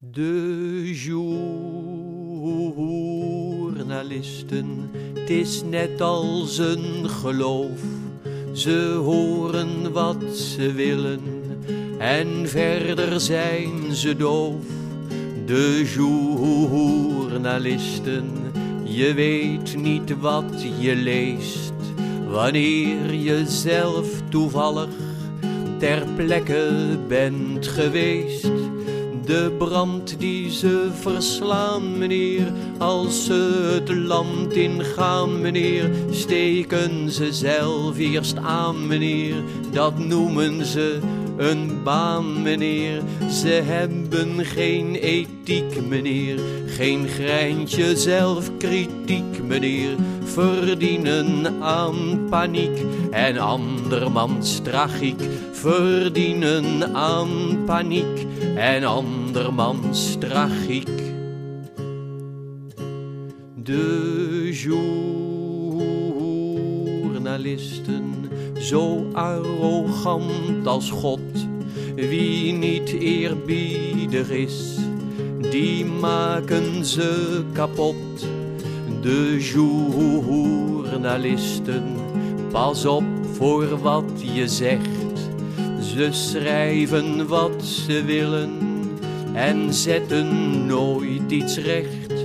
De journalisten, het is net als een geloof. Ze horen wat ze willen en verder zijn ze doof. De journalisten, je weet niet wat je leest. Wanneer je zelf toevallig ter plekke bent geweest. De brand die ze verslaan, meneer, als ze het land ingaan, meneer, steken ze zelf eerst aan, meneer, dat noemen ze een baan, meneer. Ze hebben geen ethiek, meneer, geen greintje zelfkritiek, meneer, verdienen aan paniek en andermans tragiek, verdienen aan paniek en andermans tragiek. De journalisten, zo arrogant als God, wie niet eerbiedig is, die maken ze kapot. De journalisten, pas op voor wat je zegt. Ze schrijven wat ze willen en zetten nooit iets recht.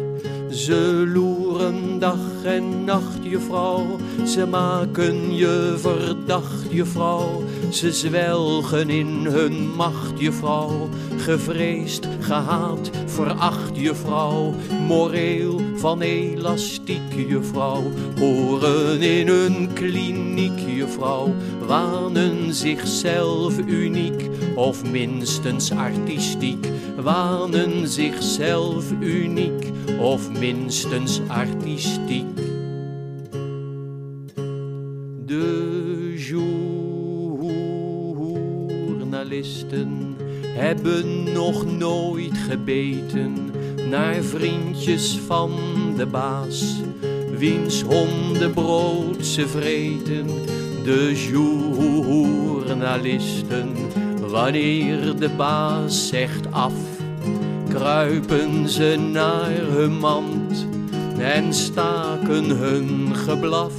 Ze loeren dag en nacht, juffrouw. Ze maken je verdacht, juffrouw. Ze zwelgen in hun macht, juffrouw. Gevreesd, gehaat, veracht, juffrouw. Moreel van elastiek, juffrouw. Horen in hun kliniek, juffrouw. Wanen zichzelf uniek of minstens artistiek. Wanen zichzelf uniek of minstens artistiek. De journalisten hebben nog nooit gebeten naar vriendjes van de baas, wiens hondenbrood ze vreten. De journalisten, wanneer de baas zegt af kruipen ze naar hun mand en staken hun geblaf.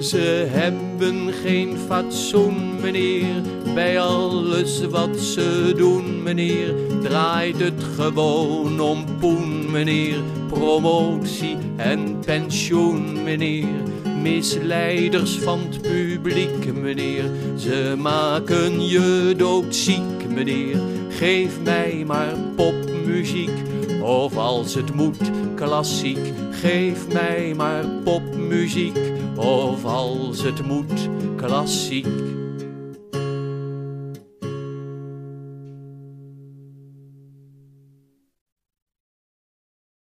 Ze hebben geen fatsoen, meneer, bij alles wat ze doen, meneer. Draait het gewoon om poen, meneer, promotie en pensioen, meneer. Misleiders van het publiek, meneer, ze maken je doodziek, meneer. Geef mij maar popmuziek, of als het moet klassiek. Geef mij maar popmuziek, of als het moet klassiek.